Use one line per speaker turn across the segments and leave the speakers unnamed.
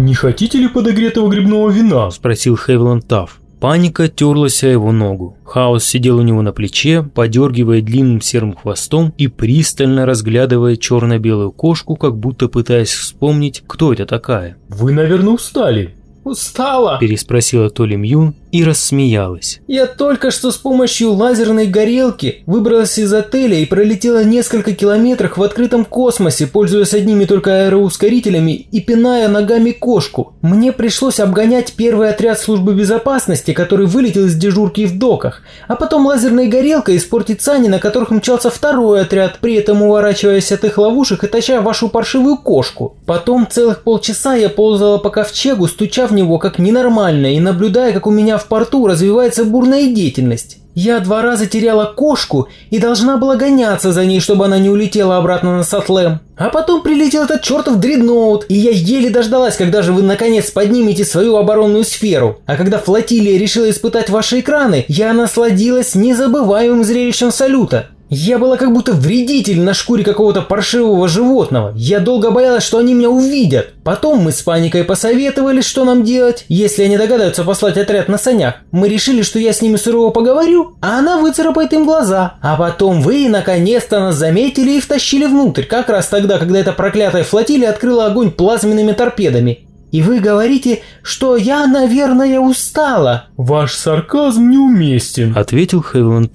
«Не хотите ли подогретого грибного вина?»
– спросил Хевиланд Тафф. Паника терлась о его ногу. Хаос сидел у него на плече, подергивая длинным серым хвостом и пристально разглядывая черно-белую кошку, как будто пытаясь вспомнить, кто это такая.
«Вы, наверное, устали?»
«Устала?»
– переспросила Толи Мьюн и рассмеялась.
«Я только что с помощью лазерной горелки выбралась из отеля и пролетела несколько километров в открытом космосе, пользуясь одними только аэроускорителями и пиная ногами кошку. Мне пришлось обгонять первый отряд службы безопасности, который вылетел из дежурки в доках, а потом лазерной горелкой испортить сани, на которых мчался второй отряд, при этом уворачиваясь от их ловушек и таща вашу паршивую кошку. Потом целых полчаса я ползала по ковчегу, стуча в него как ненормальная и наблюдая, как у меня в порту развивается бурная деятельность. Я два раза теряла кошку и должна была гоняться за ней, чтобы она не улетела обратно на Сатлем. А потом прилетел этот чертов дредноут, и я еле дождалась, когда же вы наконец поднимете свою оборонную сферу. А когда флотилия решила испытать ваши экраны, я насладилась незабываемым зрелищем салюта. Я была как будто вредитель на шкуре какого-то паршивого животного. Я долго боялась, что они меня увидят. Потом мы с паникой посоветовали, что нам делать, если они догадаются послать отряд на санях. Мы решили, что я с ними сурово поговорю, а она выцарапает им глаза. А потом вы наконец-то нас заметили и втащили внутрь, как раз тогда, когда эта проклятая флотилия открыла огонь плазменными торпедами. И вы говорите, что я, наверное, устала.
«Ваш сарказм неуместен», –
ответил Хевиланд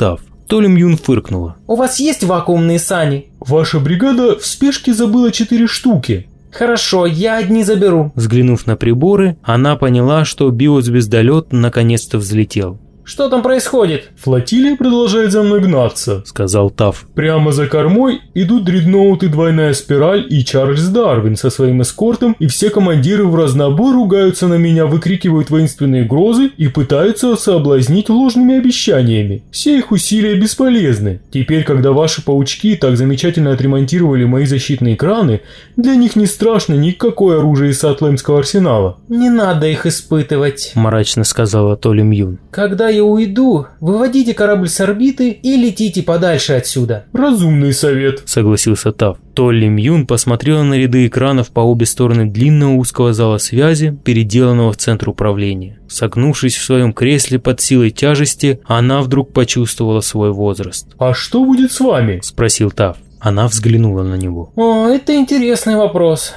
Толи Мьюн фыркнула.
«У вас есть вакуумные сани?»
«Ваша бригада в спешке забыла четыре штуки».
«Хорошо, я одни заберу».
Взглянув на приборы, она поняла, что биозвездолет наконец-то взлетел.
Что там происходит?
Флотилия продолжает за мной гнаться,
сказал Таф.
Прямо за кормой идут дредноуты Двойная Спираль и Чарльз Дарвин со своим эскортом, и все командиры в разнобой ругаются на меня, выкрикивают воинственные грозы и пытаются соблазнить ложными обещаниями. Все их усилия бесполезны. Теперь, когда ваши паучки так замечательно отремонтировали мои защитные экраны, для них не страшно никакое оружие из Сатлемского арсенала.
Не надо их испытывать,
мрачно сказала Толи Мьюн.
Когда я уйду, выводите корабль с орбиты и летите подальше отсюда.
Разумный совет,
согласился Тав. Толли Мьюн посмотрела на ряды экранов по обе стороны длинного узкого зала связи, переделанного в центр управления. Согнувшись в своем кресле под силой тяжести, она вдруг почувствовала свой возраст.
«А что будет с вами?»
– спросил Тав. Она взглянула на него.
«О, это интересный вопрос.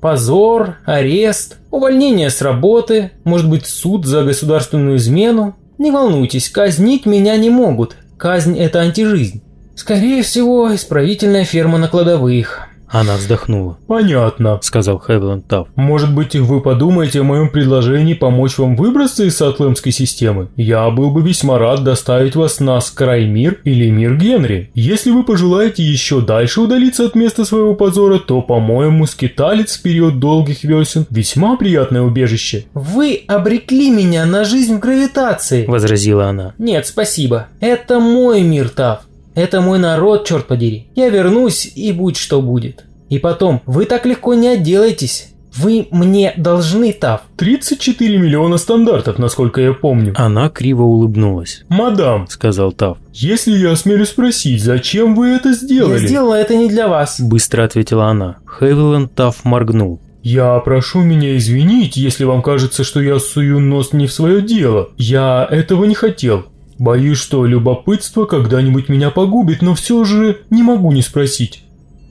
Позор, арест, увольнение с работы, может быть суд за государственную измену. Не волнуйтесь, казнить меня не могут. Казнь – это антижизнь. Скорее всего, исправительная ферма на кладовых.
Она вздохнула.
«Понятно», –
сказал Хевиланд Тафф.
«Может быть, вы подумаете о моем предложении помочь вам выбраться из Сатлемской системы? Я был бы весьма рад доставить вас на Скраймир или Мир Генри. Если вы пожелаете еще дальше удалиться от места своего позора, то, по-моему, скиталец в период долгих весен – весьма приятное убежище».
«Вы обрекли меня на жизнь в гравитации», –
возразила она.
«Нет, спасибо. Это мой мир, Тафф. Это мой народ, черт подери. Я вернусь и будь что будет. И потом, вы так легко не отделаетесь. Вы мне должны, Тав.
34 миллиона стандартов, насколько я помню.
Она криво улыбнулась.
Мадам,
сказал Тав.
Если я осмелюсь спросить, зачем вы это сделали?
Я сделала это не для вас.
Быстро ответила она. Хевиланд Тав моргнул.
«Я прошу меня извинить, если вам кажется, что я сую нос не в свое дело. Я этого не хотел. Боюсь, что любопытство когда-нибудь меня погубит, но все же не могу не спросить.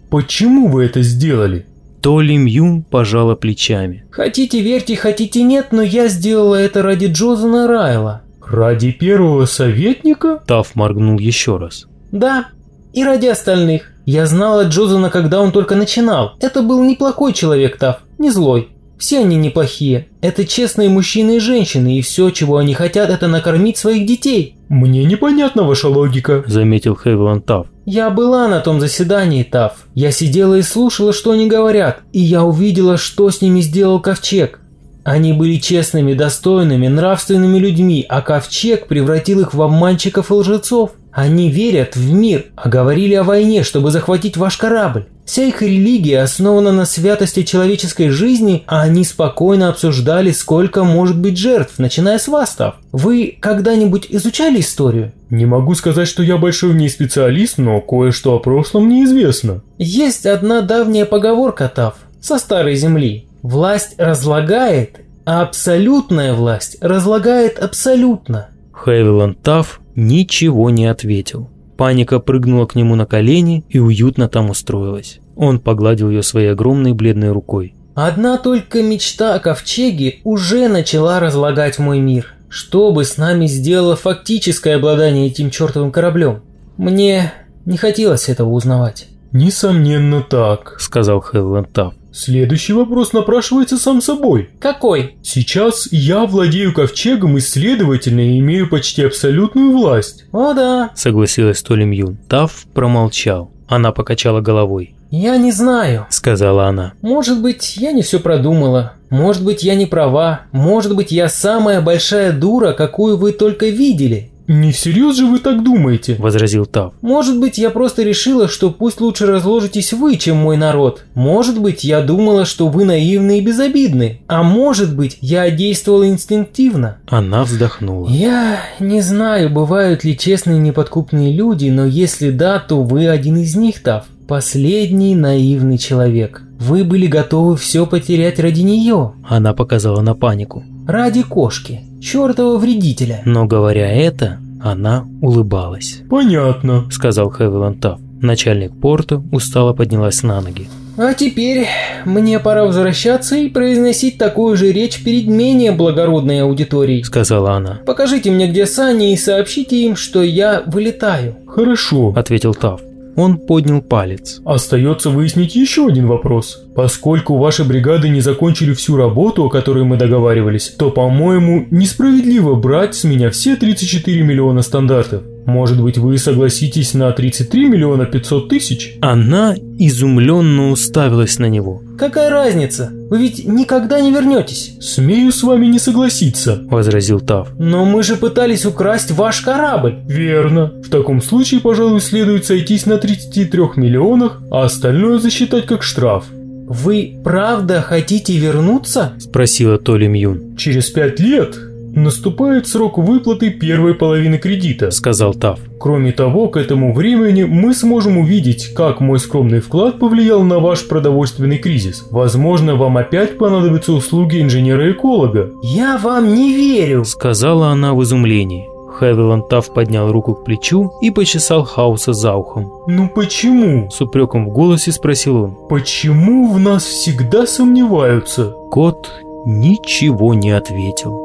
Почему вы это сделали?
Толи Мьюн пожала плечами.
Хотите верьте, хотите нет, но я сделала это ради Джозана Райла.
Ради первого советника?
Таф моргнул еще раз.
Да, и ради остальных. Я знала Джозана, когда он только начинал. Это был неплохой человек, Таф, не злой. Все они неплохие. Это честные мужчины и женщины, и все, чего они хотят, это накормить своих детей.
Мне непонятна ваша логика,
заметил Хевиланд Тафф.
Я была на том заседании, Тафф. Я сидела и слушала, что они говорят, и я увидела, что с ними сделал Ковчег. Они были честными, достойными, нравственными людьми, а Ковчег превратил их в обманщиков и лжецов. Они верят в мир, а говорили о войне, чтобы захватить ваш корабль. Вся их религия основана на святости человеческой жизни, а они спокойно обсуждали, сколько может быть жертв, начиная с вас, Тав. Вы когда-нибудь изучали историю?
Не могу сказать, что я большой в ней специалист, но кое-что о прошлом мне известно.
Есть одна давняя поговорка, Тав, со старой земли. Власть разлагает, а абсолютная власть разлагает абсолютно.
Хевилан Тафф ничего не ответил. Паника прыгнула к нему на колени и уютно там устроилась. Он погладил ее своей огромной бледной рукой.
Одна только мечта о ковчеге уже начала разлагать мой мир. Что бы с нами сделало фактическое обладание этим чертовым кораблем? Мне не хотелось этого узнавать.
«Несомненно так», —
сказал Хевиланд Тафф.
Следующий вопрос напрашивается сам собой.
Какой?
Сейчас я владею ковчегом и, следовательно, имею почти абсолютную власть.
О да,
согласилась Толим Юн. Тафф промолчал. Она покачала головой.
«Я не знаю», —
сказала она.
«Может быть, я не все продумала. Может быть, я не права. Может быть, я самая большая дура, какую вы только видели.
«Не всерьез же вы так думаете?»
– возразил Тав.
«Может быть, я просто решила, что пусть лучше разложитесь вы, чем мой народ. Может быть, я думала, что вы наивны и безобидны. А может быть, я действовала инстинктивно».
Она вздохнула.
«Я не знаю, бывают ли честные неподкупные люди, но если да, то вы один из них, Тав. Последний наивный человек. Вы были готовы все потерять ради нее».
Она показала на панику.
«Ради кошки» чертова вредителя.
Но говоря это, она улыбалась.
«Понятно», —
сказал Хевиланд Тафф. Начальник порта устало поднялась на ноги.
«А теперь мне пора возвращаться и произносить такую же речь перед менее благородной аудиторией», —
сказала она.
«Покажите мне, где сани, и сообщите им, что я вылетаю».
«Хорошо», —
ответил Тафф. Он поднял палец.
Остается выяснить еще один вопрос. Поскольку ваши бригады не закончили всю работу, о которой мы договаривались, то, по-моему, несправедливо брать с меня все 34 миллиона стандартов. Может быть, вы согласитесь на 33 миллиона 500 тысяч?
Она изумленно уставилась на него.
Какая разница? Вы ведь никогда не вернетесь.
Смею с вами не согласиться,
возразил Тав.
Но мы же пытались украсть ваш корабль.
Верно. В таком случае, пожалуй, следует сойтись на 33 миллионах, а остальное засчитать как штраф.
«Вы правда хотите вернуться?»
– спросила Толи Мьюн.
«Через пять лет наступает срок выплаты первой половины кредита», –
сказал Тав.
«Кроме того, к этому времени мы сможем увидеть, как мой скромный вклад повлиял на ваш продовольственный кризис. Возможно, вам опять понадобятся услуги инженера-эколога».
«Я вам не верю», –
сказала она в изумлении. Хевиланд Тафф поднял руку к плечу и почесал Хауса за ухом.
«Ну почему?»
– с упреком в голосе спросил он.
«Почему в нас всегда сомневаются?»
Кот ничего не ответил.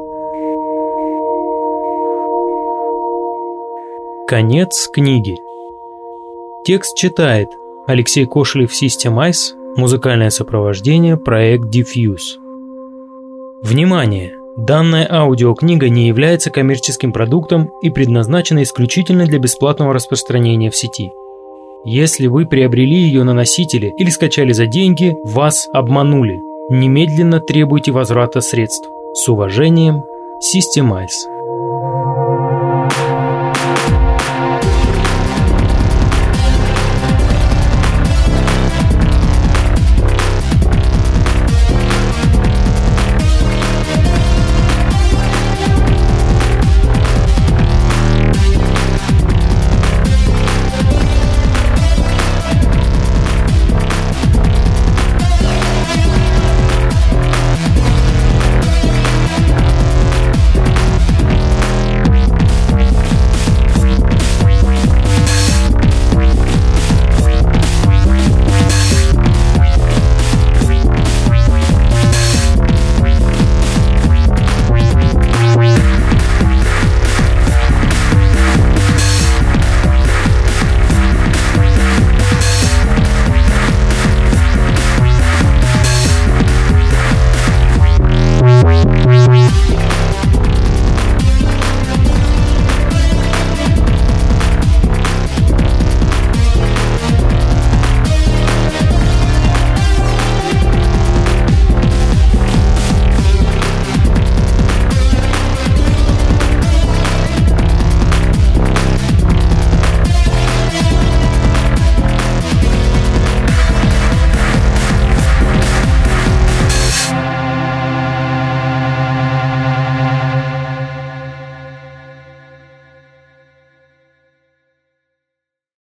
Конец книги. Текст читает Алексей Кошелев System Ice, музыкальное сопровождение, проект Diffuse. Внимание! Данная аудиокнига не является коммерческим продуктом и предназначена исключительно для бесплатного распространения в сети. Если вы приобрели ее на носителе или скачали за деньги, вас обманули. Немедленно требуйте возврата средств. С уважением, Systemize.